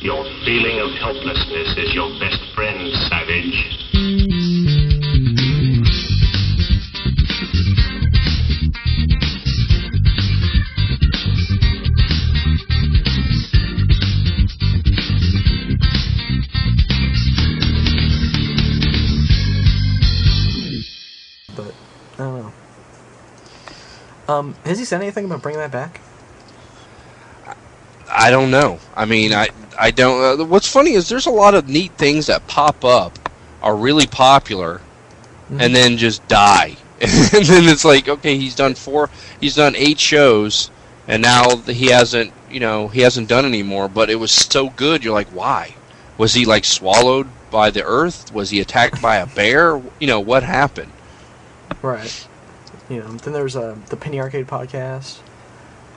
Your feeling of helplessness is your best friend, Savage. but I don't know. Um, has he said anything about bringing that back? I don't know. I mean, I I don't. Uh, what's funny is there's a lot of neat things that pop up, are really popular, Mhm. and then just die. and then it's like, okay, he's done four, he's done eight shows, and now he hasn't, you know, he hasn't done anymore. But it was so good, you're like, why? Was he like swallowed by the earth? Was he attacked by a bear? You know, what happened? Right. You know, then there's uh, the Penny Arcade podcast.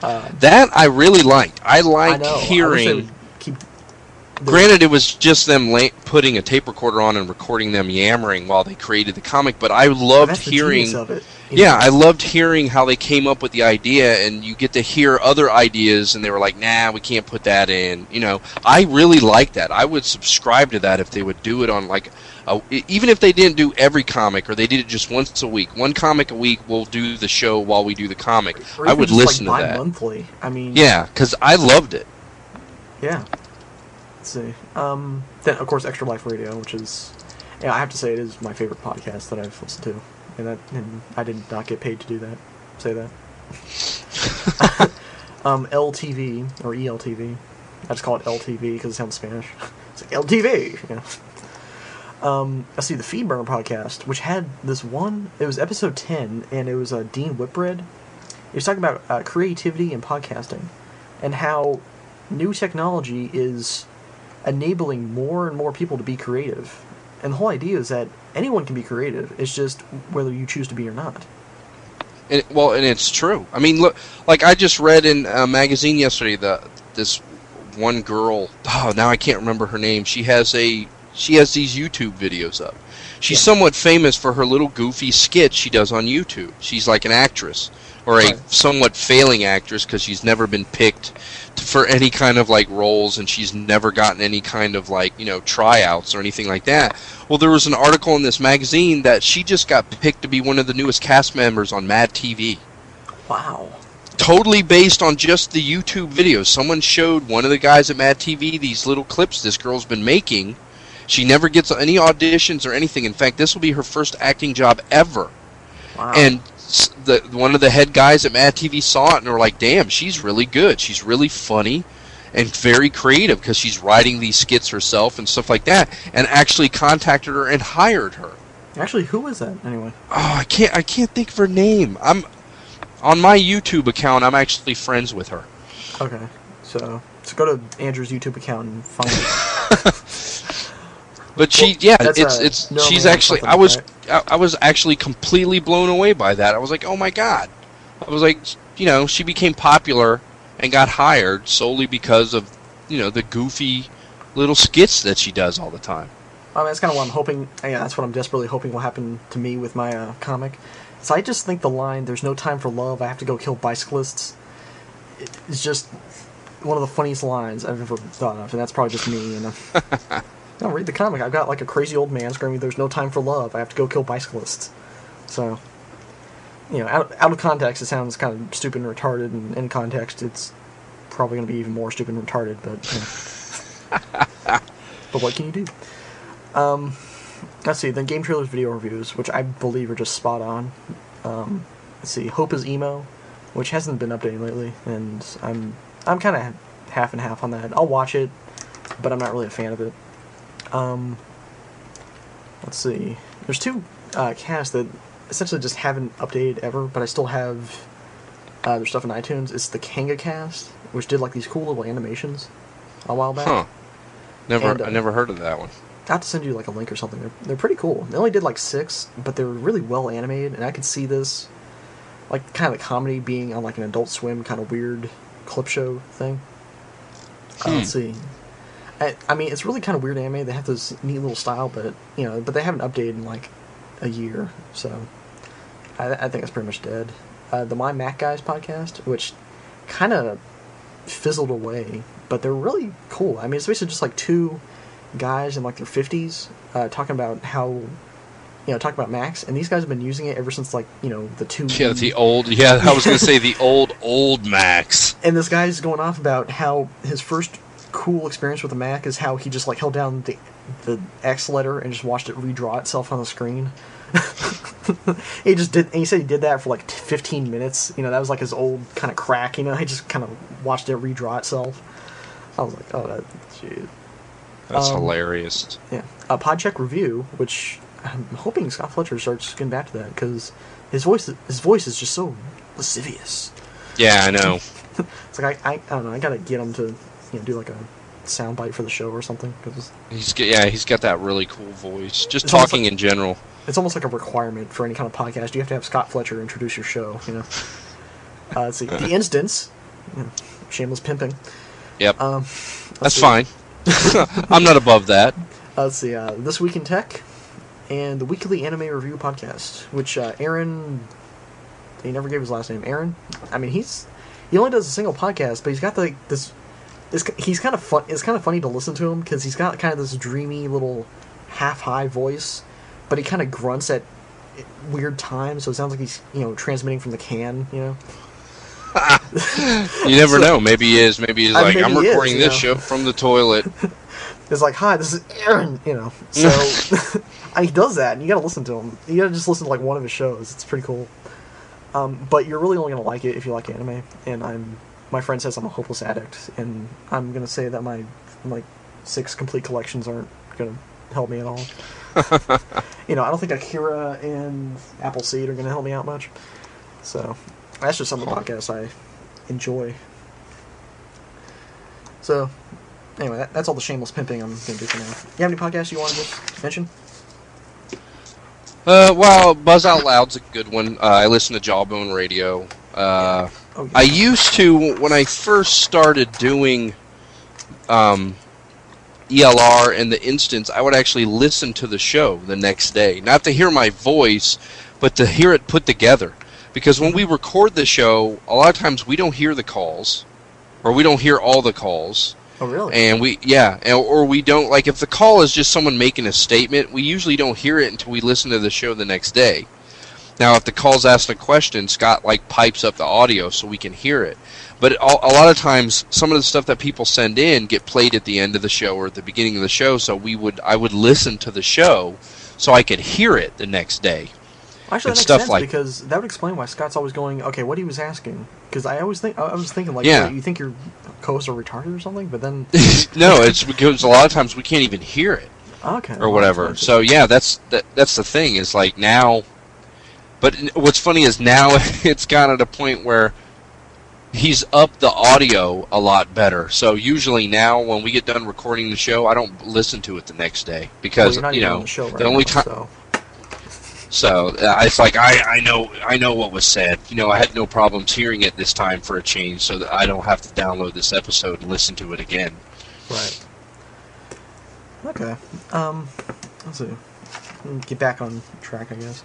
Uh, That I really liked. I I liked know. I wish hearing. the- Granted, it was just them la- putting a tape recorder on and recording them yammering while they created the comic, but I loved hearing. it. Yeah, know? I loved hearing how they came up with the idea, and you get to hear other ideas, and they were like, "Nah, we can't put that in." You know, I really like that. I would subscribe to that if they would do it on like, a, even if they didn't do every comic or they did it just once a week, one comic a week. We'll do the show while we do the comic. I would listen like, to that. Monthly. I mean. Yeah, because I loved it. Yeah. Let's see. Um, then of course Extra Life Radio, which is, yeah, I have to say it is my favorite podcast that I've listened to, and that and I did not get paid to do that. Say that. um, LTV or E ELTV. I just call it LTV because it sounds Spanish. It's like LTV. You know. Um, I see the Feedburner podcast, which had this one. It was episode ten, and it was uh, Dean Whitbread. He was talking about uh, creativity and podcasting, and how new technology is enabling more and more people to be creative. And the whole idea is that anyone can be creative. It's just whether you choose to be or not. And, well, and it's true. I mean, look, like I just read in a magazine yesterday that this one girl. Oh, now I can't remember her name. She has a she has these YouTube videos up. She's Yeah. somewhat famous for her little goofy skits she does on YouTube. She's like an actress or a somewhat failing actress because she's never been picked to, for any kind of like roles and she's never gotten any kind of like you know tryouts or anything like that. Well, there was an article in this magazine that she just got picked to be one of the newest cast members on Mad TV Wow. totally based on just the YouTube videos. Someone showed one of the guys at Mad TV these little clips this girl's been making. She never gets any auditions or anything. In fact, this will be her first acting job ever. Wow. And the one of the head guys at Mad TV saw it and were like, "Damn, she's really good. She's really funny." And very creative because she's writing these skits herself and stuff like that, and actually contacted her and hired her. Actually, who is that anyway? Oh, I can't I can't think of her name. I'm on my YouTube account. I'm actually friends with her. Okay. So, so go to Andrew's YouTube account and find it. But she, yeah, that's it's it's she's actually. I was like I, I was actually completely blown away by that. I was like, oh my god. I was like, you know, she became popular and got hired solely because of you know the goofy little skits that she does all the time. I mean, that's kind of what I'm hoping. Yeah, that's what I'm desperately hoping will happen to me with my uh, comic. So I just think the line "There's no time for love. I have to go kill bicyclists" is just one of the funniest lines I've ever thought of, and that's probably just me. And uh, no, read the comic. I've got like a crazy old man screaming, "There's no time for love. I have to go kill bicyclists." So, you know, out, out of context, it sounds kind of stupid and retarded, and in context, it's probably going to be even more stupid and retarded. But, you know. but what can you do? Um, let's see. Then game trailers, video reviews, which I believe are just spot on. Um, let's see. Hope is emo, which hasn't been updated lately, and I'm I'm kind of half and half on that. I'll watch it, but I'm not really a fan of it. Um, let's see. There's two uh, casts that essentially just haven't updated ever, but I still have uh, their stuff in iTunes. It's the Kanga cast, which did like these cool little animations a while back. Huh? Never, And, uh, I never heard of that one. I have to send you like a link or something. They're they're pretty cool. They only did like six, but they were really well animated, and I could see this, like kind of the comedy being on like an Adult Swim kind of weird clip show thing. Uh, let's see. I, I mean, it's really kind of weird anime. They have this neat little style, but you know, but they haven't updated in like a year, so I, I think it's pretty much dead. Uh, the My Mac Guys podcast, which kind of fizzled away but they're really cool. I mean, it's basically just like two guys in like their fifties uh, talking about how you know talking about Macs, and these guys have been using it ever since like you know the two. Yeah, the old. Yeah, I was gonna say the old old Macs. and this guy's going off about how his first cool experience with the Mac is how he just like held down the the X letter and just watched it redraw itself on the screen. he just did. And he said he did that for like 15 minutes. You know, that was like his old kind of crack. You know, he just kind of watched it redraw itself. I was like, oh, that, shit. That's Um, hilarious. Yeah, a Podcheck review, which I'm hoping Scott Fletcher starts getting back to that because his voice, his voice is just so lascivious. Yeah, I know. It's like I, I, I don't know. I gotta get him to, you know, do like a soundbite for the show or something because He's got, yeah, he's got that really cool voice. Just talking like- in general. it's almost like a requirement for any kind of podcast. You have to have Scott Fletcher introduce your show. You know. Uh, let's see. The instance, you know, shameless pimping. Yep, Um, that's see. fine. I'm not above that. Uh, let's see. Uh, this week in tech, and the weekly anime review podcast, which uh, Aaron, he never gave his last name. Aaron. I mean, he's he only does a single podcast, but he's got like this. This he's kind of fun. It's kind of funny to listen to him because he's got kind of this dreamy little half high voice, but he kind of grunts at weird times, so it sounds like he's you know transmitting from the can. You know. You never So- know. Maybe he is. Maybe he's like, maybe I'm is, recording you this show from the toilet. It's like, hi, this is Aaron, you know. So and he does that, and you gotta listen to him. You gotta just listen to like one of his shows. It's pretty cool. Um, but you're really only gonna like it if you like anime. And I'm, my friend says I'm a hopeless addict, and I'm gonna say that my like six complete collections aren't gonna help me at all. you know, I don't think Akira and Appleseed are gonna help me out much. So that's just some of the podcasts I enjoy. So anyway, that, that's all the shameless pimping I'm gonna do for now. You have any podcasts you want to just mention? Uh, well, Buzz Out Loud's a good one. Uh, I listen to Jawbone Radio. Uh, Oh, yeah. I used to when I first started doing um, ELR and the instance. I would actually listen to the show the next day, not to hear my voice, but to hear it put together. Because when we record the show, a lot of times we don't hear the calls, or we don't hear all the calls. oh really? And we, yeah, and, or we don't like if the call is just someone making a statement, we usually don't hear it until we listen to the show the next day. Now, if the call's asking a question, Scott like pipes up the audio so we can hear it. But a, a lot of times, some of the stuff that people send in get played at the end of the show or at the beginning of the show. So we would, I would listen to the show so I could hear it the next day. Actually, that makes stuff sense like- because that would explain why Scott's always going. Okay, what he was asking? Because I always think I was thinking like, Yeah. you think your co-hosts are retarded or something? But then, no, it's because a lot of times we can't even hear it. okay, or whatever. So yeah, that's that, that's the thing is like now. But what's funny is now it's gotten to a point where he's up the audio a lot better. So usually now when we get done recording the show, I don't listen to it the next day because you're you know the show right the only time. So. So uh, it's like I, I know I know what was said. You know I had no problems hearing it this time for a change, so that I don't have to download this episode and listen to it again. Right. Okay. Um, let's see. Get back on track, I guess.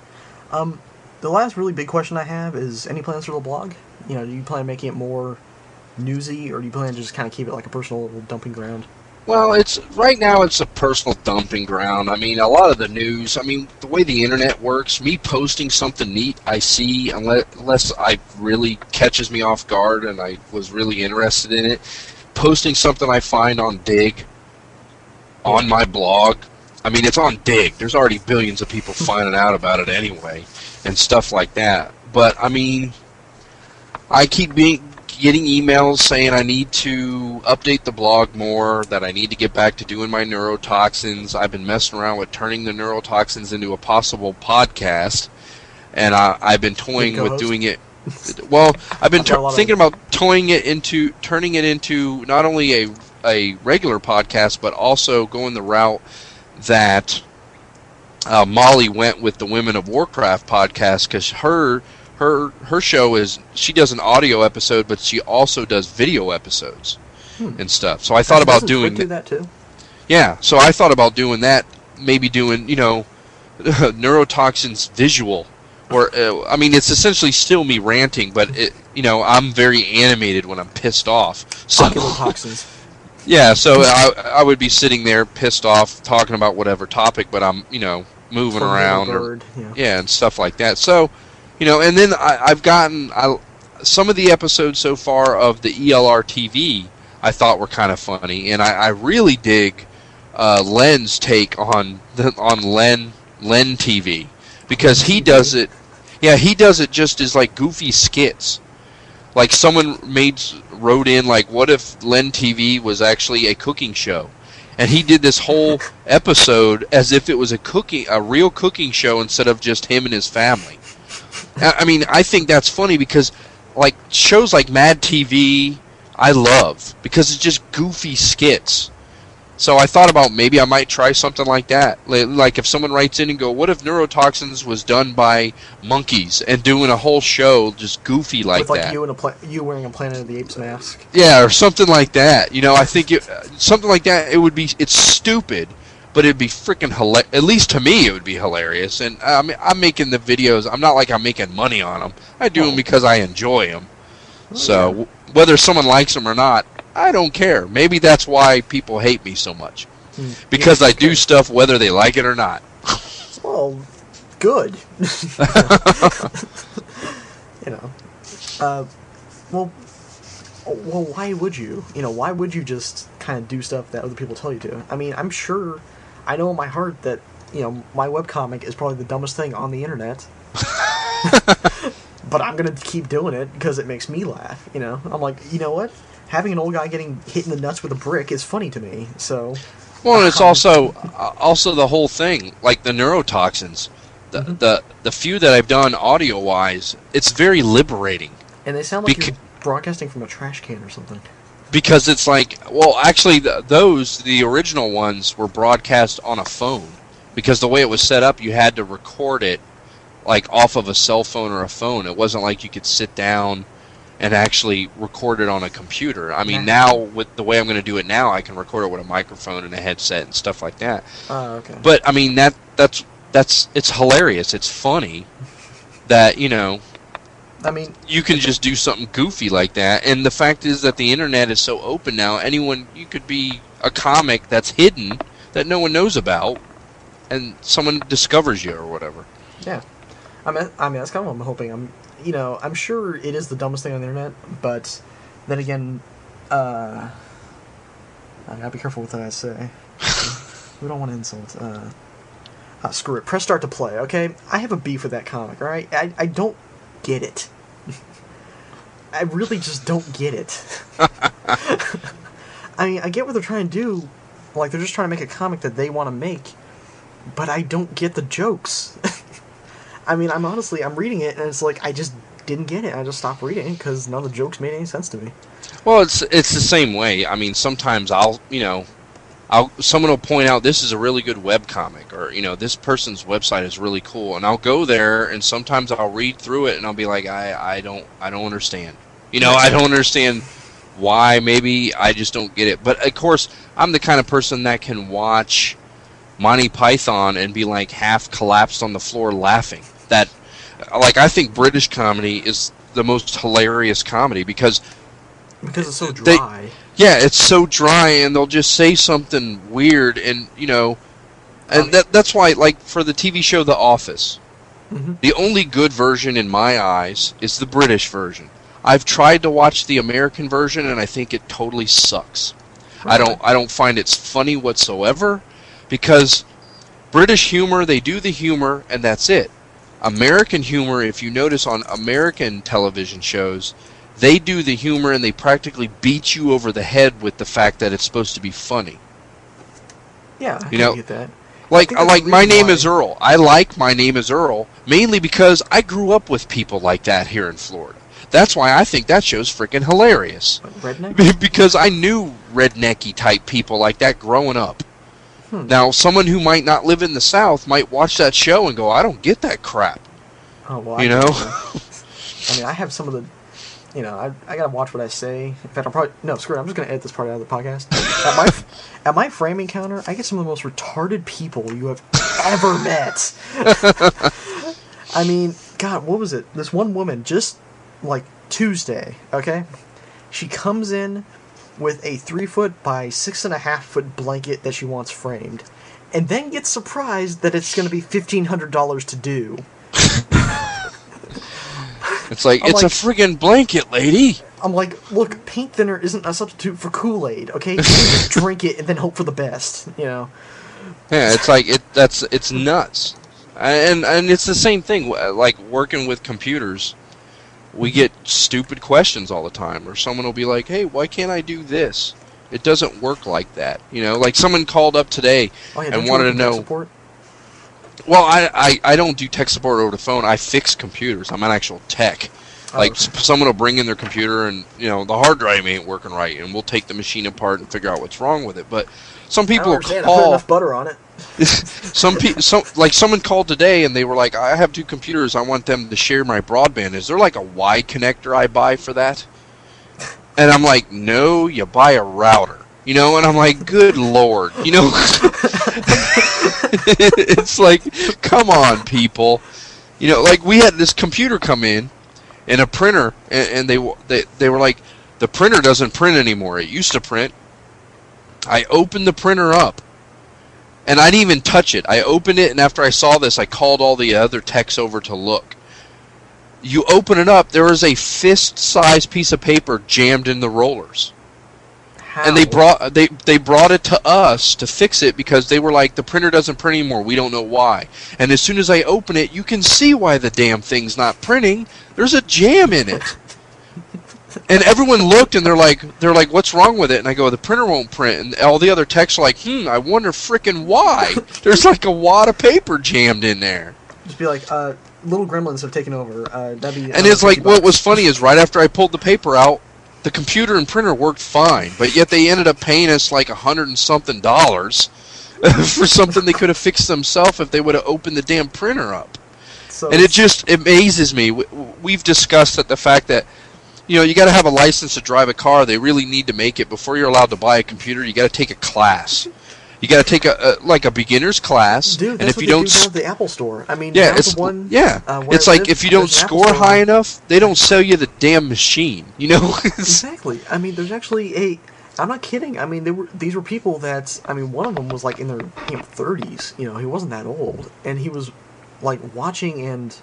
Um, the last really big question I have is: any plans for the blog? You know, do you plan on making it more newsy, or do you plan to just kind of keep it like a personal little dumping ground? Well, it's right now it's a personal dumping ground. I mean, a lot of the news. I mean, the way the internet works, me posting something neat I see, unless, unless I really catches me off guard and I was really interested in it, posting something I find on Digg, on my blog. I mean, it's on Digg. There's already billions of people finding out about it anyway, and stuff like that. But I mean, I keep being getting emails saying I need to update the blog more, that I need to get back to doing my neurotoxins. I've been messing around with turning the neurotoxins into a possible podcast, and I, I've been toying with doing it. Well, I've been I've got a lot tur of- thinking about toying it into turning it into not only a a regular podcast, but also going the route that uh, Molly went with the Women of Warcraft podcast because her her her show is she does an audio episode, but she also does video episodes Hmm. and stuff. So I thought about doing do that too. yeah. So I thought about doing that, maybe doing you know neurotoxins visual. Or uh, I mean, it's essentially still me ranting, but it, you know I'm very animated when I'm pissed off. So toxins. Yeah, so I, I would be sitting there pissed off talking about whatever topic, but I'm, you know, moving around or yeah. yeah, and stuff like that. So, you know, and then I, I've gotten I, some of the episodes so far of the ELR TV I thought were kind of funny, and I, I really dig uh, Len's take on the, on Len Len TV because he does it. Yeah, he does it just as like goofy skits. Like someone made wrote in like, what if Len TV was actually a cooking show? And he did this whole episode as if it was a cooking, a real cooking show instead of just him and his family. I mean, I think that's funny because, like shows like Mad TV, I love because it's just goofy skits. So I thought about maybe I might try something like that. Like if someone writes in and go, "What if neurotoxins was done by monkeys and doing a whole show just goofy like With like that?" you and a pla- you wearing a Planet of the Apes mask. Yeah, or something like that. You know, I think it, something like that. It would be. It's stupid, but it'd be freaking hilarious. At least to me, it would be hilarious. And I mean, I'm making the videos. I'm not like I'm making money on them. I do them Oh. because I enjoy them. Oh, So yeah. w- whether someone likes them or not, I don't care. Maybe that's why people hate me so much Hmm. because Yeah, I do okay. stuff whether they like it or not. Well, good. you know, uh, well, well, why would you? You know, why would you just kind of do stuff that other people tell you to? I mean, I'm sure, I know in my heart that you know my webcomic is probably the dumbest thing on the internet. but I'm gonna keep doing it because it makes me laugh. You know, I'm like, you know what? Having an old guy getting hit in the nuts with a brick is funny to me. So, Well, and it's Um, also uh, also the whole thing, like the neurotoxins. The, Mhm. the the few that I've done audio wise, it's very liberating and they sound like Bec- you're broadcasting from a trash can or something. because it's like, well, actually, th those the original ones were broadcast on a phone because the way it was set up, you had to record it like off of a cell phone or a phone. It wasn't like you could sit down and actually record it on a computer. I mean, now with the way I'm going to do it now, I can record it with a microphone and a headset and stuff like that. Oh, okay. But I mean that that's that's it's hilarious. It's funny that you know I mean, you can just do something goofy like that. And the fact is that the internet is so open now. Anyone you could be a comic that's hidden that no one knows about, and someone discovers you or whatever. yeah. I mean, I mean that's kind of what I'm hoping. I'm, you know, I'm sure it is the dumbest thing on the internet, but then again, uh, I gotta be careful with what I say. we don't want to insult. Uh, ah, screw it. Press start to play. Okay, I have a beef with that comic. All right, I I don't get it. I really just don't get it. I mean, I get what they're trying to do. Like they're just trying to make a comic that they want to make, but I don't get the jokes. I mean, I'm honestly, I'm reading it and it's like I just didn't get it. I just stopped reading because none of the jokes made any sense to me. Well, it's it's the same way. I mean, sometimes I'll you know, I'll someone will point out this is a really good web comic, or you know, this person's website is really cool, and I'll go there, and sometimes I'll read through it, and I'll be like, I I don't I don't understand. You know, I don't understand why. Maybe I just don't get it. But of course, I'm the kind of person that can watch Monty Python and be like half collapsed on the floor laughing. That like I think British comedy is the most hilarious comedy because Because it's so They- dry. yeah, it's so dry, and they'll just say something weird, and you know, and Um, that that's why, like, for the TV show The Office, Mhm. the only good version in my eyes is the British version. I've tried to watch the American version, and I think it totally sucks. I don't I don't find it's funny whatsoever, because British humor they do the humor, and that's it. American humor, if you notice on American television shows, they do the humor and they practically beat you over the head with the fact that it's supposed to be funny. Yeah, I You know, get that. Like like my name why- is Earl. I like my name is Earl mainly because I grew up with people like that here in Florida. That's why I think that show's freaking hilarious. What, redneck? because I knew rednecky type people like that growing up. Hmm. Now, someone who might not live in the South might watch that show and go, "I don't get that crap." Oh well, You I know? I mean, I have some of the, you know, I, I gotta watch what I say. In fact, I'm probably no screw it. I'm just gonna edit this part out of the podcast. at my at my framing counter, I get some of the most retarded people you have ever met. I mean, God, what was it? This one woman just like Tuesday, okay? She comes in with a three foot by six and a half foot blanket that she wants framed, and then gets surprised that it's going to be fifteen hundred dollars to do. It's like I'm it's like- a friggin' blanket, lady. I'm like, look, paint thinner isn't a substitute for Kool Aid, okay? Drink it and then hope for the best, you know? Yeah, it's like it. That's it's nuts, and and it's the same thing. Like working with computers, we get stupid questions all the time, or someone will be like, "Hey, why can't I do this?" It doesn't work like that, you know. Like someone called up today Oh, yeah, and wanted to know. Support? Well, I, I I don't do tech support over the phone. I fix computers. I'm an actual tech. Oh, Like okay. someone will bring in their computer and you know the hard drive ain't working right, and we'll take the machine apart and figure out what's wrong with it. But some I people don't will understand. I put call. enough butter on it. some people, some like someone called today and they were like, "I have two computers. I want them to share my broadband. Is there like a Y connector I buy for that?" And I'm like, "No, you buy a router." You know, and I'm like, "Good lord," you know. it's like, come on, people. You know, like we had this computer come in and a printer, and, and they they they were like, the printer doesn't print anymore. It used to print. I opened the printer up, and I didn't even touch it. I opened it, and after I saw this, I called all the other techs over to look. You open it up, there is a fist-sized piece of paper jammed in the rollers How? and they brought they they brought it to us to fix it because they were like the printer doesn't print anymore we don't know why and as soon as i open it you can see why the damn thing's not printing there's a jam in it and everyone looked and they're like they're like what's wrong with it? And i go the printer won't print. And all the other techs are like hmm i wonder frickin' why. There's like a wad of paper jammed in there. Just be like, uh, little gremlins have taken over. Uh, that'd be. and it's like what was funny is right after i pulled the paper out the computer and printer worked fine but yet they ended up paying us like a hundred and something dollars for something they could have fixed themselves if they would have opened the damn printer up. So and it just amazes me. We've discussed that the fact that you know you got to have a license to drive a car they really need to make it before you're allowed to buy a computer you got to take a class you got to take a, a like a beginner's class Dude, and if you don't do the Apple Store. I mean, yeah, it's one. yeah. uh, it's like if you don't there's an Apple score high enough, they don't sell you the damn machine. You know, Exactly. I mean, there's actually a. I'm not kidding. I mean, they were these were people that. I mean, one of them was like in their you know 30s. You know, he wasn't that old, and he was like watching and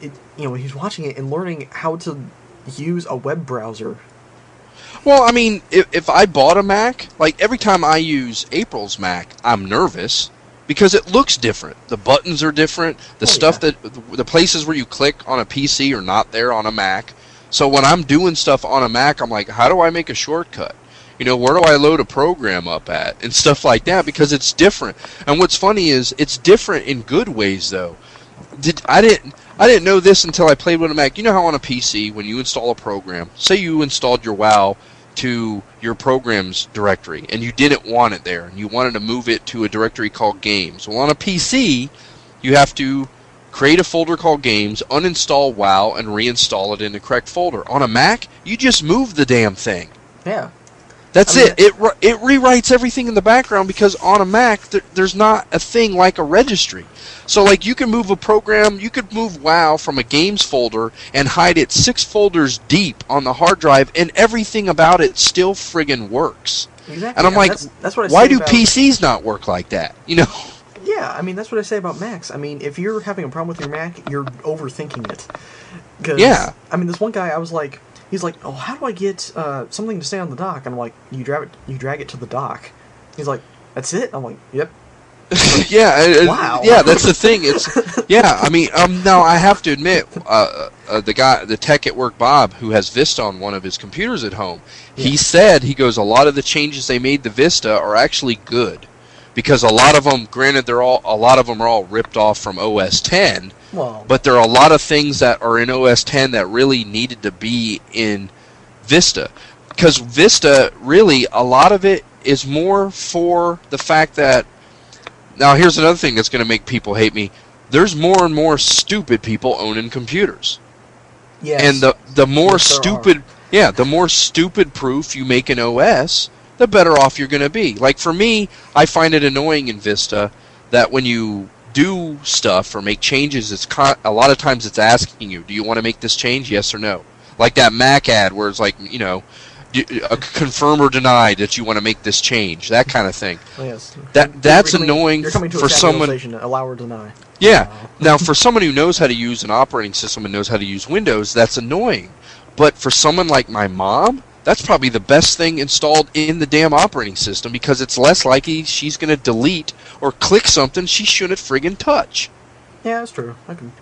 it. You know, he's watching it and learning how to use a web browser. well, I mean, if, if I bought a Mac, like every time I use April's Mac, I'm nervous because it looks different. The buttons are different. The Oh, stuff yeah. that the places where you click on a PC are not there on a Mac. So when I'm doing stuff on a Mac, I'm like, how do I make a shortcut? You know, where do I load a program up at and stuff like that because it's different. And what's funny is it's different in good ways though. Did I didn't I didn't know this until I played with a Mac. You know how on a PC when you install a program, say you installed your WoW to your programs directory and you didn't want it there and you wanted to move it to a directory called games. Well, on a PC, you have to create a folder called games, uninstall WoW and reinstall it in the correct folder. On a Mac, you just move the damn thing. Yeah. That's I mean, it. It it rewrites everything in the background because on a Mac there, there's not a thing like a registry. So like you can move a program, you could move WoW from a games folder and hide it six folders deep on the hard drive, and everything about it still friggin' works. Exactly. And I'm mean, like, that's, that's what I Why do about- PCs not work like that? You know? Yeah, I mean that's what I say about Macs. I mean, if you're having a problem with your Mac, you're overthinking it. 'Cause, Yeah. I mean, this one guy, I was like, he's like, oh, how do I get uh, something to stay on the dock? I'm like, you drag it, you drag it to the dock. He's like, that's it. I'm like, yep. yeah, uh, uh, Wow. yeah, that's the thing. It's yeah. I mean, um, now I have to admit, uh, uh, the guy, the tech at work, Bob, who has Vista on one of his computers at home, he said he goes, a lot of the changes they made to Vista are actually good, because a lot of them, granted, they're all a lot of them are all ripped off from OS 10, Well, but there are a lot of things that are in OS 10 that really needed to be in Vista. Because Vista, really, a lot of it is more for the fact that. Now, here's another thing that's going to make people hate me. There's more and more stupid people owning computers. yes. And the, the more Yes, there are. stupid. Yeah, the more stupid proof you make an OS, the better off you're going to be. Like for me, I find it annoying in Vista that when you do stuff or make changes, it's con- a lot of times it's asking you, "Do you want to make this change? Yes or no?" Like that Mac ad where it's like, you know, uh, confirm or deny that you want to make this change, that kind of thing. Oh, yes. That- that's coming- annoying You're coming to for someone- someone. Allow or deny. Yeah. Wow. Now, for someone who knows how to use an operating system and knows how to use Windows, that's annoying. But for someone like my mom, that's probably the best thing installed in the damn operating system because it's less likely she's going to delete or click something she shouldn't friggin' touch. Yeah, that's true. I can.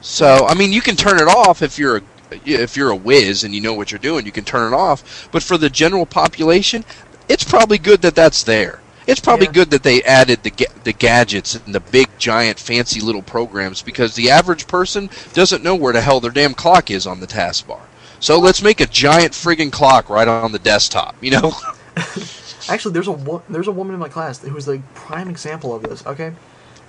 So, I mean, you can turn it off if you're a if you're a whiz and you know what you're doing, you can turn it off. But for the general population, it's probably good that that's there. It's probably Yeah. good that they added the ga- the gadgets and the big giant fancy little programs because the average person doesn't know where the hell their damn clock is on the taskbar. So let's make a giant friggin' clock right on the desktop, you know? Actually, there's a wo- there's a woman in my class who was the prime example of this. Okay,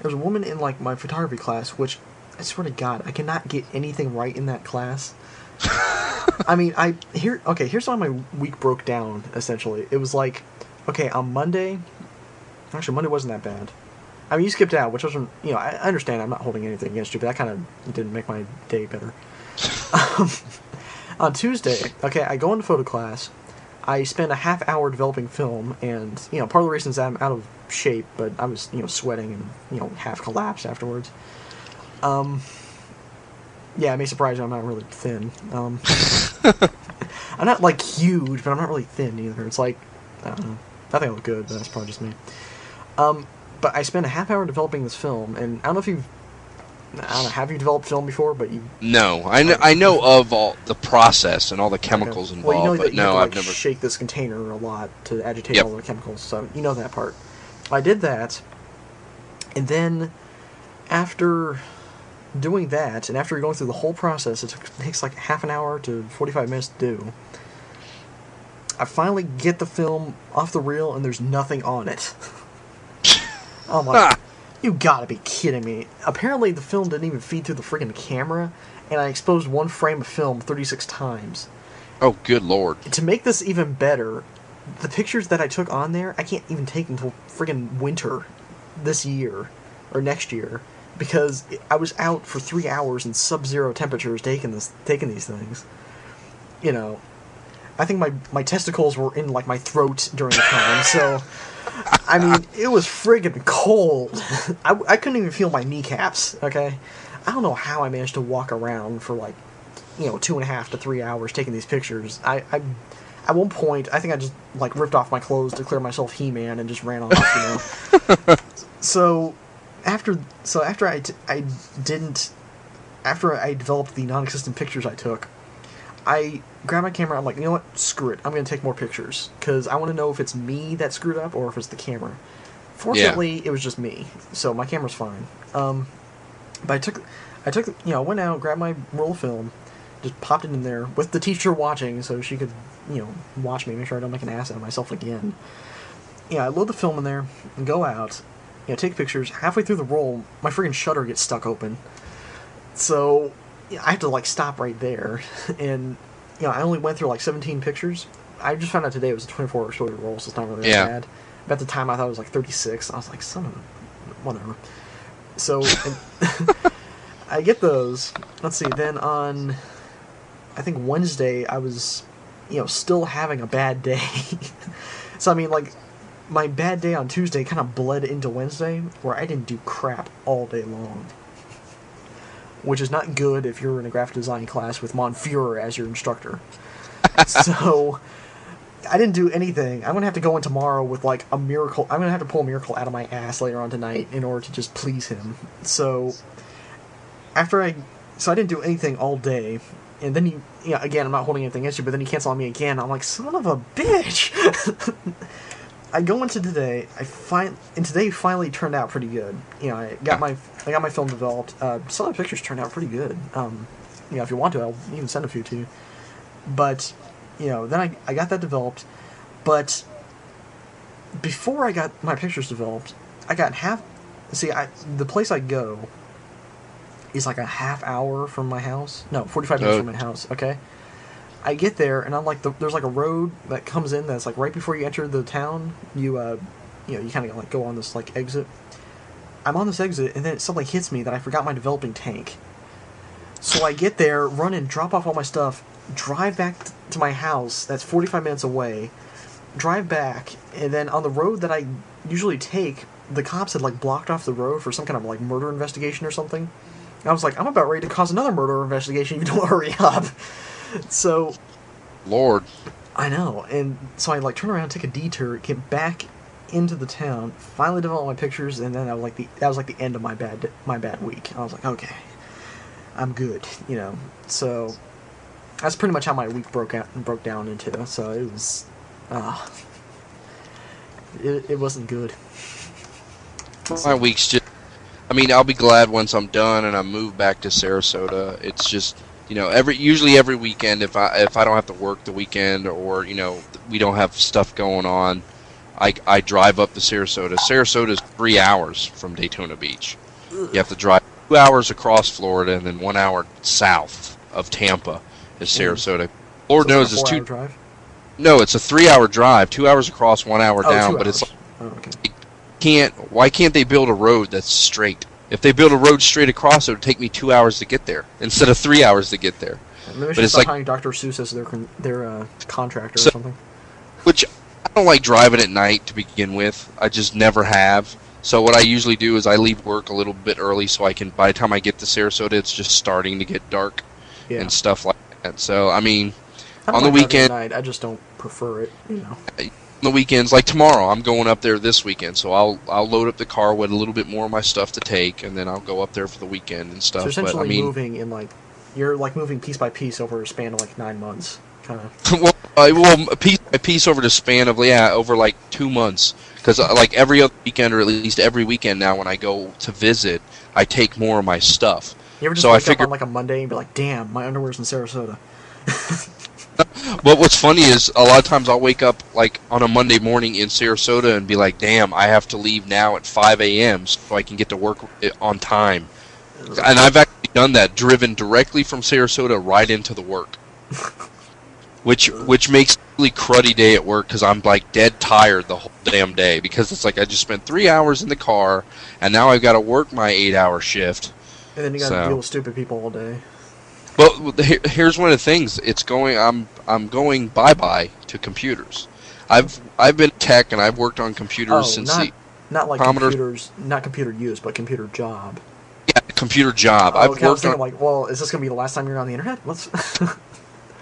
there's a woman in like my photography class, which I swear to God, I cannot get anything right in that class. I mean, I here okay. Here's how my week broke down. Essentially, it was like, okay, on Monday. Actually, Monday wasn't that bad. I mean, you skipped out, which wasn't. You know, I, I understand. I'm not holding anything against you, but that kind of didn't make my day better. um, on Tuesday, okay, I go into photo class. I spend a half hour developing film, and you know, part of the reason is that I'm out of shape, but I was you know sweating and you know half collapsed afterwards. Um, yeah, it may surprise you, I'm not really thin. Um, I'm not like huge, but I'm not really thin either. It's like I don't know. I think I look good, but that's probably just me. Um, but I spent a half hour developing this film, and I don't know if you've, I don't know, have you developed film before? But you No, I know, I know of all the process and all the chemicals Okay. involved, Well, you know but that you no, to, I've never. shake this container a lot to agitate Yep. all the chemicals, so you know that part. I did that, and then after doing that, and after going through the whole process, it takes like half an hour to forty-five minutes to do. I finally get the film off the reel, and there's nothing on it. I'm like, Ah. You gotta be kidding me. Apparently, the film didn't even feed through the friggin' camera, and I exposed one frame of film 36 times. Oh, good lord! To make this even better, the pictures that I took on there, I can't even take until friggin' winter this year, or next year, because I was out for three hours in sub-zero temperatures taking this, taking these things. You know, I think my my testicles were in like my throat during the time, so I mean it was friggin' cold. I, I couldn't even feel my kneecaps. Okay, I don't know how I managed to walk around for like you know two and a half to three hours taking these pictures. I, I at one point I think I just like ripped off my clothes to clear myself He-Man and just ran off. You know. so after so after I, t- I didn't after I developed the non-existent pictures I took, I grabbed my camera. I'm like, you know what? Screw it. I'm gonna take more pictures because I want to know if it's me that screwed up or if it's the camera. Fortunately, it was just me, so my camera's fine. Um, but I took, I took, you know, I went out, grabbed my roll of film, just popped it in there with the teacher watching, so she could, you know, watch me, make sure I don't make an ass out of myself again. Yeah, I load the film in there and go out, you know, take pictures. Halfway through the roll, my freaking shutter gets stuck open. So yeah, I have to like stop right there, and you know I only went through like 17 pictures. I just found out today it was a 24 exposure roll, so it's not really Yeah. that bad. But at the time I thought it was like 36. I was like, son of a, whatever. So and I get those. Let's see. Then on, I think Wednesday I was, you know, still having a bad day. so I mean, like, my bad day on Tuesday kind of bled into Wednesday, where I didn't do crap all day long which is not good if you're in a graphic design class with Monfurer as your instructor. so I didn't do anything. I'm gonna have to go in tomorrow with like a miracle. I'm gonna have to pull a miracle out of my ass later on tonight in order to just please him. So after I, so I didn't do anything all day, and then he, you know, again, I'm not holding anything against you, but then he canceled on me again. I'm like, son of a bitch. I go into today. I find and today finally turned out pretty good. You know, I got my I got my film developed. Uh, some of the pictures turned out pretty good. Um, you know, if you want to, I'll even send a few to you. But you know, then I I got that developed. But before I got my pictures developed, I got half. See, I the place I go is like a half hour from my house. No, forty five minutes Oh. from my house. Okay. I get there and I'm like, the, there's like a road that comes in that's like right before you enter the town. You uh, you know, you kind of like go on this like exit. I'm on this exit and then it suddenly hits me that I forgot my developing tank. So I get there, run and drop off all my stuff, drive back t- to my house that's 45 minutes away, drive back, and then on the road that I usually take, the cops had like blocked off the road for some kind of like murder investigation or something. And I was like, I'm about ready to cause another murder investigation if you don't hurry up. So Lord, I know, and so I like turn around, take a detour, get back into the town, finally develop my pictures, and then I was like the that was like the end of my bad my bad week. I was like, okay, I'm good, you know. So that's pretty much how my week broke out and broke down into. So it was, uh, it it wasn't good. my week's just. I mean, I'll be glad once I'm done and I move back to Sarasota. It's just, you know, every usually every weekend if I if I don't have to work the weekend or you know we don't have stuff going on, I I drive up to Sarasota. Sarasota is three hours from Daytona Beach. You have to drive two hours across Florida and then one hour south of Tampa is Sarasota. Lord So knows it's two. drive. No, it's a three-hour drive. Two hours across, one hour Oh, down. But it's like, Oh, okay. can't. Why can't they build a road that's straight? If they build a road straight across, it would take me two hours to get there instead of three hours to get there. Maybe But it's like- Dr. Seuss as their con- their uh, contractor So- or something. Which I don't like driving at night to begin with. I just never have. So what I usually do is I leave work a little bit early so I can. By the time I get to Sarasota, it's just starting to get dark Yeah. and stuff like that. So I mean, I on the weekend- night. I just don't prefer it. You know. on the weekends, like tomorrow, I'm going up there this weekend. So I'll I'll load up the car with a little bit more of my stuff to take, and then I'll go up there for the weekend and stuff. So but essentially I mean, moving in like you're like moving piece by piece over a span of like nine months, kind of. well, I, well, a piece a piece over the span of yeah, over like two months. Because uh, like every other weekend, or at least every weekend now, when I go to visit, I take more of my stuff. You ever just So I wake up on like a Monday and be like, "Damn, my underwear's in Sarasota." But what's funny is a lot of times I'll wake up like on a Monday morning in Sarasota and be like, "Damn, I have to leave now at 5 a.m. so I can get to work on time." And I've actually done that, driven directly from Sarasota right into the work, which which makes a really cruddy day at work because I'm like dead tired the whole damn day because it's like I just spent three hours in the car and now I've got to work my eight-hour shift. And then you gotta So- deal with stupid people all day. But here's one of the things. It's going. I'm I'm going bye bye to computers. I've I've been tech and I've worked on computers Oh, since not the not like Commodore- computers, not computer use, but computer job. yeah, computer job. Oh, I've okay, I was worked thinking on. like, well, is this gonna be the last time you're on the internet? Let's.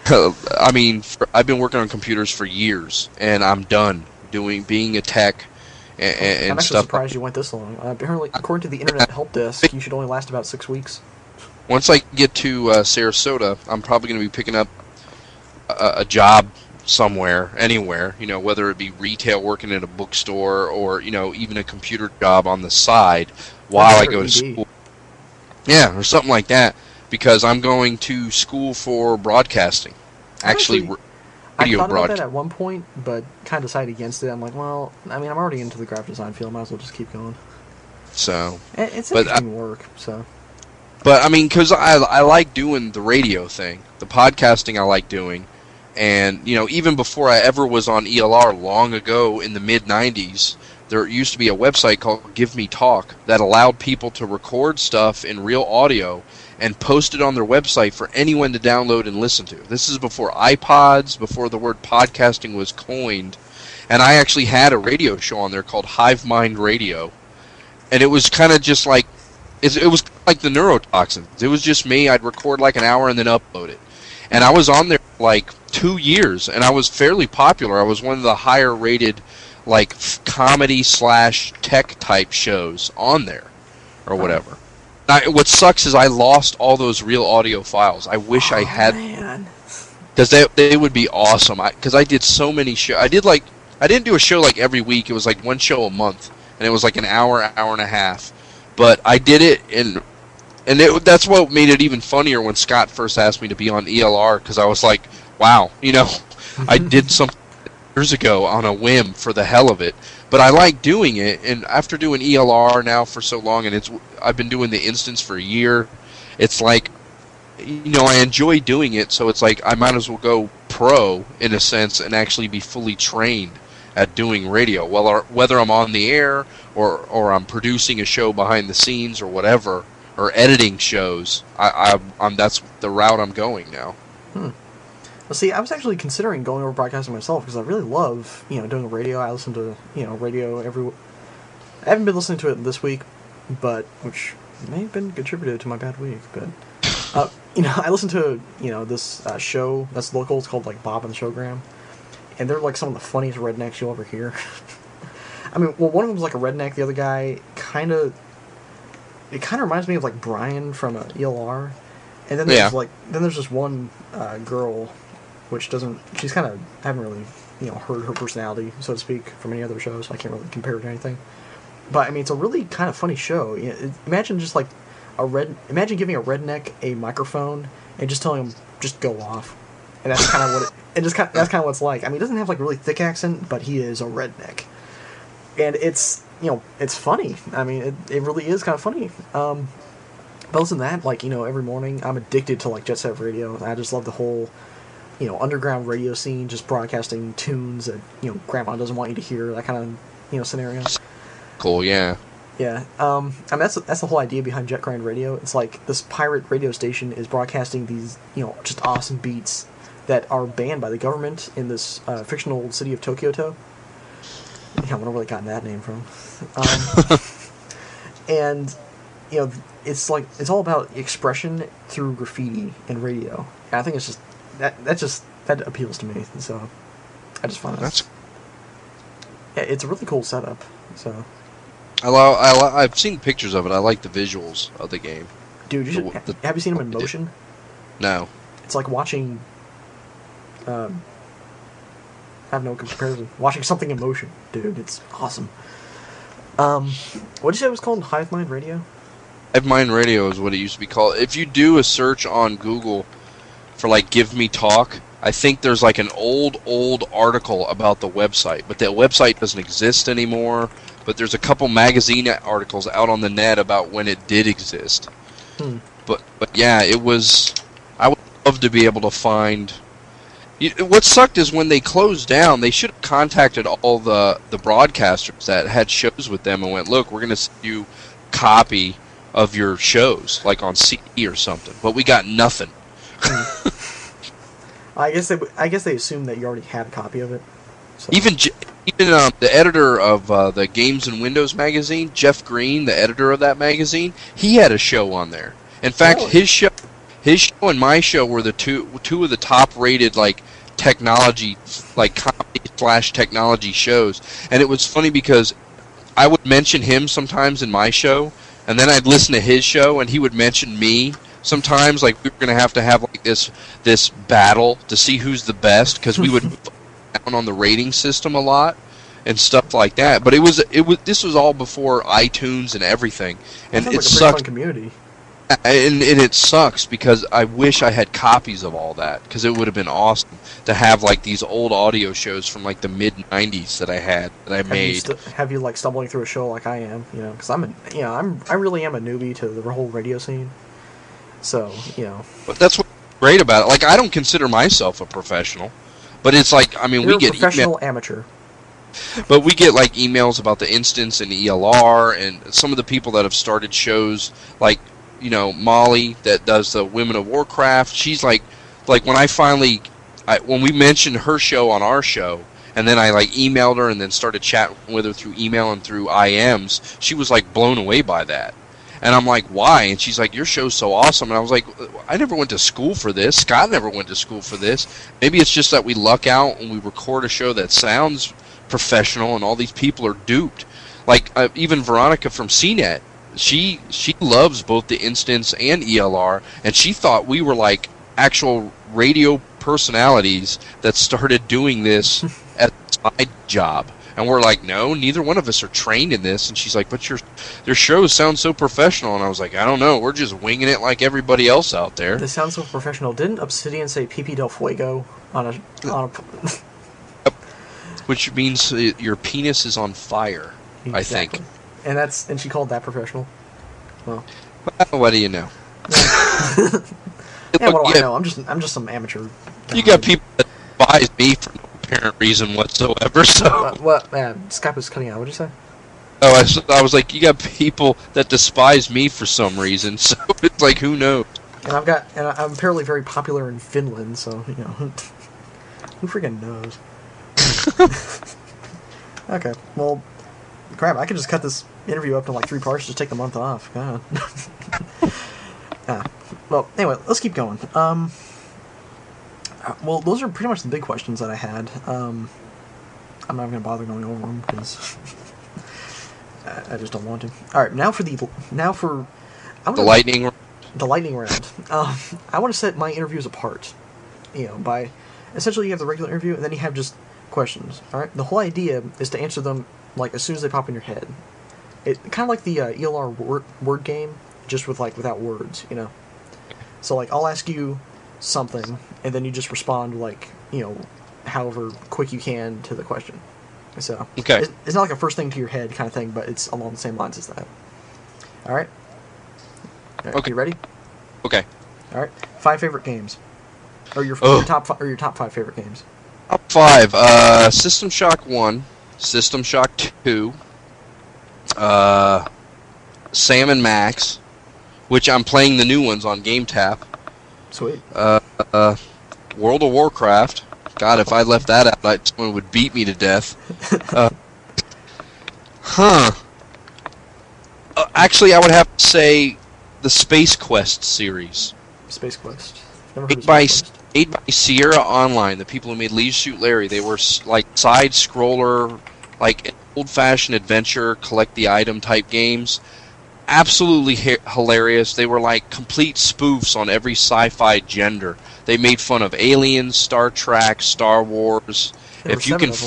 I mean, for, I've been working on computers for years, and I'm done doing being a tech and, and, I'm and actually stuff. surprised you went this long. Uh, apparently, according to the Internet Help Desk, you should only last about six weeks. Once I get to uh, Sarasota, I'm probably going to be picking up a, a job somewhere, anywhere. You know, whether it be retail, working at a bookstore, or you know, even a computer job on the side while I go to school. Yeah, or something like that. Because I'm going to school for broadcasting. Actually, Actually, I thought about that at one point, but kind of decided against it. I'm like, well, I mean, I'm already into the graphic design field. Might as well just keep going. So, It- It's But I- interesting work, so But I mean, because I I like doing the radio thing, the podcasting I like doing, and you know, even before I ever was on ELR, long ago in the mid '90s, there used to be a website called Give Me Talk that allowed people to record stuff in real audio and post it on their website for anyone to download and listen to. This is before iPods, before the word podcasting was coined, and I actually had a radio show on there called Hive Mind Radio, and it was kind of just like it was like the neurotoxins. It was just me. I'd record like an hour and then upload it. And I was on there like two years, and I was fairly popular. I was one of the higher rated, like f- comedy slash tech type shows on there, or whatever. Now, what sucks is I lost all those real audio files. I wish I Oh, had Man. because they they would be awesome. Because I did so many shows. I did like I didn't do a show like every week. It was like one show a month, and it was like an hour, hour and a half. But I did it, and and it, that's what made it even funnier when Scott first asked me to be on ELR because I was like, wow, you know, I did something years ago on a whim for the hell of it. But I like doing it, and after doing ELR now for so long, and it's I've been doing the instance for a year. It's like you know, I enjoy doing it, so it's like I might as well go pro in a sense and actually be fully trained at doing radio. Well, whether I'm on the air or or I'm producing a show behind the scenes or whatever, or editing shows, I, I I'm that's the route I'm going now. Well, see, I was actually considering going over broadcasting myself because I really love, you know, doing radio. I listen to, you know, radio every. I haven't been listening to it this week, but which may have been contributed to my bad week. But, uh, you know, I listen to, you know, this uh, show that's local. It's called like Bob and the Showgram, and they're like some of the funniest rednecks you'll ever hear. I mean, well, one of them's like a redneck. The other guy kind of. It kind of reminds me of like Brian from uh, ELR, and then there's Yeah. like then there's this one uh, girl, which doesn't. She's kind of I haven't really you know heard her personality so to speak from any other shows. So I can't really compare it to anything. But I mean, it's a really kind of funny show. You know, imagine just like a red. Imagine giving a redneck a microphone and just telling him just go off, and that's kind of what it. And just kind that's kind of what it's like. I mean, he doesn't have like a really thick accent, but he is a redneck, and it's you know it's funny. I mean, it, it really is kind of funny. Um, but other than that, like you know, every morning I'm addicted to like Jet Set Radio. I just love the whole, you know, underground radio scene, just broadcasting tunes that you know Grandma doesn't want you to hear. That kind of you know scenario. Cool, yeah. Yeah, um, I mean that's that's the whole idea behind Jet Grind Radio. It's like this pirate radio station is broadcasting these you know just awesome beats that are banned by the government in this uh, fictional city of Tokyoto. Yeah, I wonder where they got that name from. Um, and you know, it's like it's all about expression through graffiti and radio. And I think it's just that that just that appeals to me. So I just find That's yeah, it's a really cool setup. So I, lo- I lo- I've seen pictures of it. I like the visuals of the game. dude, you should, The- the- have you seen them in motion? No, It's like watching. Um, have no comparison. Watching something in motion, dude. It's awesome. Um, what did you say it was called? Hive Mind Radio. Hive Mind Radio is what it used to be called. If you do a search on Google for like "Give Me Talk," I think there's like an old, old article about the website, but that website doesn't exist anymore. But there's a couple magazine articles out on the net about when it did exist. Hmm. But but yeah, it was. I would love to be able to find. What sucked is when they closed down, they should have contacted all the the broadcasters that had shows with them and went, "Look, we're going to send you copy of your shows, like on CD or something." But we got nothing. I guess they. I guess they assumed that you already had a copy of it. So. Even even um, the editor of uh, the Games and Windows magazine, Jeff Green, the editor of that magazine, he had a show on there. In fact, Really? his show, his show and my show were the two two of the top rated like technology like comedy slash technology shows. And it was funny because I would mention him sometimes in my show, and then I'd listen to his show, and he would mention me. Sometimes, like we were gonna have to have like this this battle to see who's the best because we would down on the rating system a lot and stuff like that. But it was it was this was all before iTunes and everything, and it like fun community. And, and it sucks because I wish I had copies of all that because it would have been awesome to have like these old audio shows from like the mid '90s that I had that I Have you, made. st- have you like stumbling through a show like I am? You know, because I'm a, you know, I'm I really am a newbie to the whole radio scene. So you know, But that's what's great about it. Like I don't consider myself a professional, but it's like I mean you're we a get email- professional amateur. But we get like emails about the instance in ELR and some of the people that have started shows like you know Molly that does the Women of Warcraft. She's like like when I finally I, when we mentioned her show on our show and then I like emailed her and then started chatting with her through email and through IMs. She was like blown away by that. And I'm like, why? And she's like, your show's so awesome. And I was like, I never went to school for this. Scott never went to school for this. Maybe it's just that we luck out when we record a show that sounds professional and all these people are duped. Like uh, even Veronica from CNET, she she loves both the instance and ELR, and she thought we were like actual radio personalities that started doing this as a side job. And we're like, no, neither one of us are trained in this. And she's like, but your their shows sound so professional. And I was like, I don't know, we're just winging it like everybody else out there. This sounds so professional. Didn't Obsidian say PP del Fuego on a on a? Which means uh, your penis is on fire. I think. And that's and she called that professional. Well, Well, what do you know? yeah, Look, what do yeah, I know? I'm just I'm just some amateur. You got people that despise me for no apparent reason whatsoever. So, Uh, what? Man, Skype was cutting out. What'd you say? oh, I, I was like, you got people that despise me for some reason. So it's like, who knows? and I've got, and I'm apparently very popular in Finland, so you know, who freaking knows? okay, well, crap, I could just cut this interview up to like three parts, just take the month off. God. ah, well, anyway, let's keep going. Um, uh, well, those are pretty much the big questions that I had. Um, I'm not going to bother going over them because I, I just don't want to. All right, now for the now for I'm The gonna- lightning. the lightning round. Um, I want to set my interviews apart. You know, by essentially you have the regular interview and then you have just questions. All right. The whole idea is to answer them like as soon as they pop in your head. It kind of like the uh, ELR word, word game, just with like without words. You know. So like I'll ask you something and then you just respond like you know, however quick you can to the question. So Okay. it's, it's not like a first thing to your head kind of thing, but it's along the same lines as that. All right. All right, Okay. You ready? Okay. All right. Five favorite games, or your, Oh. your top fi- or your top five favorite games. Top five. Uh, System Shock One, System Shock Two, uh, Sam and Max, which I'm playing the new ones on GameTap. Sweet. Uh, uh, World of Warcraft. God, if I left that out, I, someone would beat me to death. Uh, huh. Uh, actually, I would have to say the Space Quest series. Space Quest. Never heard of Made by, Quest. made by Sierra Online, the people who made Leisure Suit Larry. They were like side scroller, like old fashioned adventure, collect the item type games. Absolutely hi- hilarious. They were like complete spoofs on every sci fi gender. They made fun of aliens, Star Trek, Star Wars. There if you can.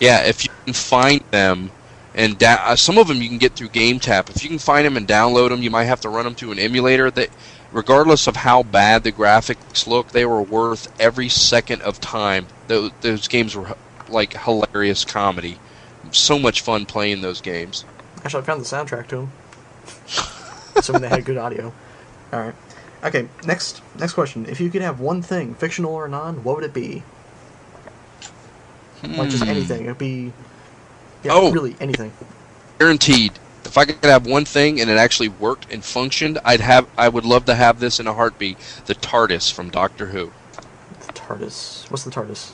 Yeah, if you can find them, and da- uh, some of them you can get through GameTap. If you can find them and download them, you might have to run them through an emulator. That, regardless of how bad the graphics look, they were worth every second of time. Those, those games were like hilarious comedy. So much fun playing those games. Actually, I found the soundtrack to them. Assuming they had good audio. All right. Okay. Next. Next question. If you could have one thing, fictional or non, what would it be? Like just Hmm. anything. It'd be. Yeah, Oh. really anything. Guaranteed. If I could have one thing and it actually worked and functioned, I'd have. I would love to have this in a heartbeat. The TARDIS from Doctor Who. The TARDIS. What's the TARDIS?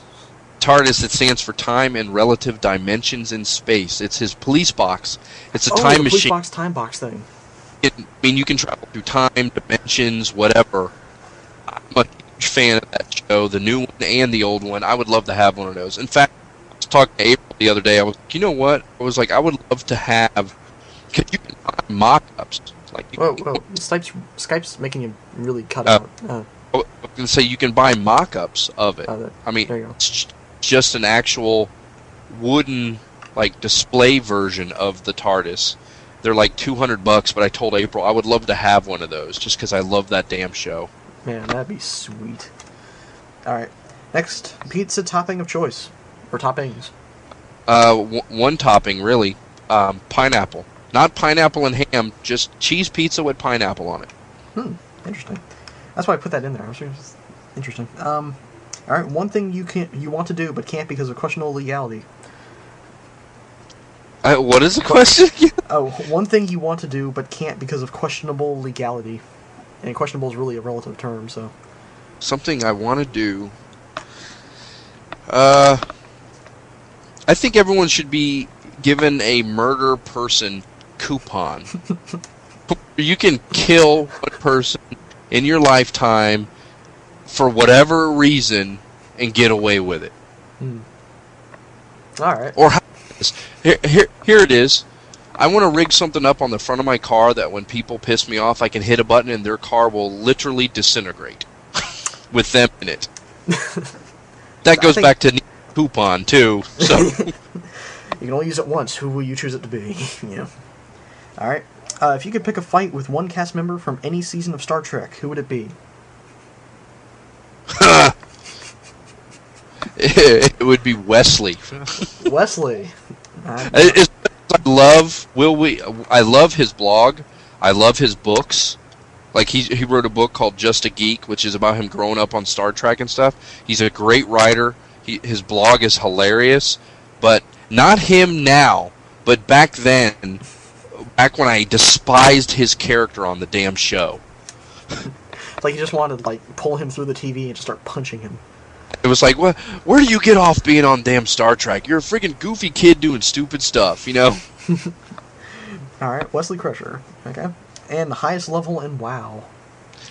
TARDIS, it stands for Time and Relative Dimensions in Space. It's his police box. It's a oh, time police machine. box time box thing. It, I mean, you can travel through time, dimensions, whatever. I'm a huge fan of that show, the new one and the old one. I would love to have one of those. In fact, I was talking to April the other day. I was, like, you know what? I was like, I would love to have, because you can buy mock-ups. Like, you Whoa, can- whoa. Skype's Skype's making you really cut Uh, out. Uh, I was going to say you can buy mock-ups of it. uh, I mean, there you go. it's just an actual wooden like display version of the TARDIS. They're like 200 bucks, but I told April I would love to have one of those just because I love that damn show. Man, that'd be sweet. All right. Next, pizza topping of choice or toppings. Uh, w- one topping really, um, pineapple. Not pineapple and ham, just cheese pizza with pineapple on it. Hmm. Interesting. That's why I put that in there. I was just interesting. Um. All right. One thing you can you want to do but can't because of questionable legality. Uh, what is the question? Oh, one thing you want to do but can't because of questionable legality. And questionable is really a relative term, so. Something I want to do. Uh, I think everyone should be given a murder person coupon. you can kill one person in your lifetime for whatever reason and get away with it. Hmm. All right. Or how here, here, here it is. I want to rig something up on the front of my car that when people piss me off, I can hit a button and their car will literally disintegrate with them in it. That goes think- back to coupon too. So You can only use it once. Who will you choose it to be? yeah. All right. Uh, if you could pick a fight with one cast member from any season of Star Trek, who would it be? it would be Wesley. Wesley. I love Will we. I love his blog. I love his books. Like he he wrote a book called Just a Geek, which is about him growing up on Star Trek and stuff. He's a great writer. He, his blog is hilarious, but not him now. But back then, back when I despised his character on the damn show. like you just wanted to like pull him through the TV and just start punching him. It was like, what? Where do you get off being on damn Star Trek? You're a freaking goofy kid doing stupid stuff, you know. All right, Wesley Crusher. Okay, and the highest level in WoW.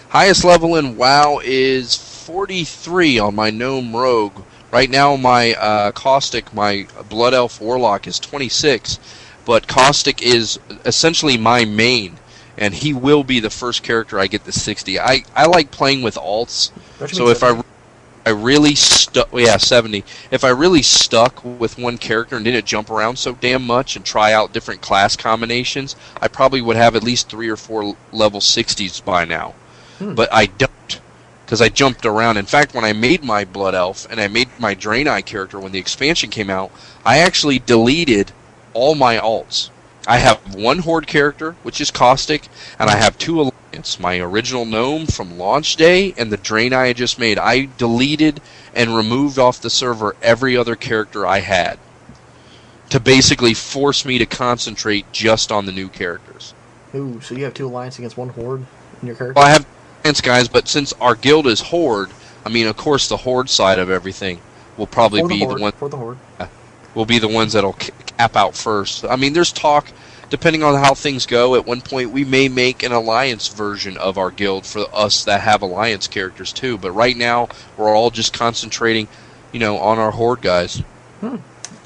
Highest level in WoW is 43 on my gnome rogue. Right now, my uh, caustic, my blood elf warlock is 26, but caustic is essentially my main, and he will be the first character I get to 60. I I like playing with alts, so if I 70? I really stuck, yeah, 70. If I really stuck with one character and didn't jump around so damn much and try out different class combinations, I probably would have at least three or four level 60s by now. Hmm. But I don't, because I jumped around. In fact, when I made my Blood Elf and I made my Draenei character when the expansion came out, I actually deleted all my alts. I have one Horde character, which is Caustic, and I have two Alliance. My original Gnome from launch day and the Draenei had just made. I deleted and removed off the server every other character I had to basically force me to concentrate just on the new characters. Ooh, so you have two alliance against one horde in your character. Well, I have Alliance guys, but since our guild is Horde, I mean, of course, the Horde side of everything will probably the be horde, the one for the horde. will be the ones that'll cap out first. I mean, there's talk, depending on how things go. At one point, we may make an alliance version of our guild for us that have alliance characters too. But right now, we're all just concentrating, you know, on our horde guys.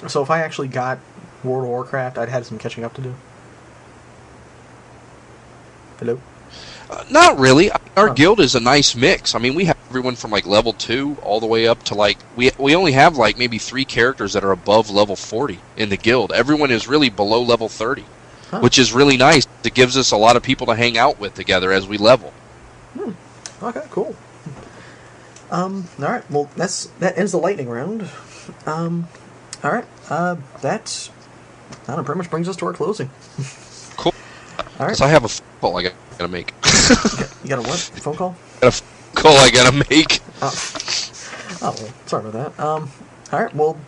So if I actually got World of Warcraft, I'd had some catching up to do. Hello. Uh, not really. Our Huh. guild is a nice mix. I mean, we have everyone from like level two all the way up to like we we only have like maybe three characters that are above level forty in the guild. Everyone is really below level thirty, Huh. which is really nice. It gives us a lot of people to hang out with together as we level. Okay, cool. Um, all right. Well, that's that ends the lightning round. Um, all right. Uh, that I pretty much brings us to our closing. Cool. All right. So I have a phone call I gotta make. You got a what? Phone call? got a phone call I gotta make. Oh, oh well, sorry about that. Um, all right. Well,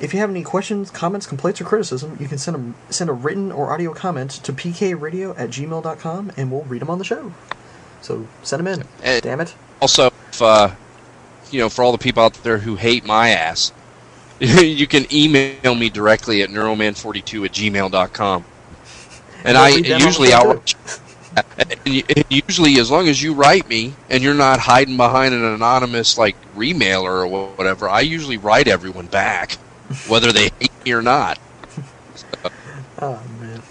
if you have any questions, comments, complaints, or criticism, you can send a send a written or audio comment to pkradio at gmail.com and we'll read them on the show. So send them in. And- Damn it. Also, if, uh, you know, for all the people out there who hate my ass, you can email me directly at neuroman42 at gmail.com. And We'll I read them on the usually show, out. And usually, as long as you write me and you're not hiding behind an anonymous like remailer or whatever, I usually write everyone back, whether they hate me or not. Oh man.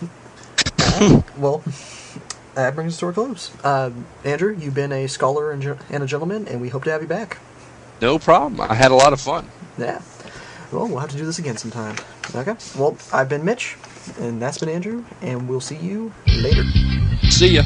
Well, that brings us to our close. Uh, Andrew, you've been a scholar and, ge- and a gentleman, and we hope to have you back. No problem. I had a lot of fun. Yeah. Well, we'll have to do this again sometime. Okay. Well, I've been Mitch, and that's been Andrew, and we'll see you later. See ya.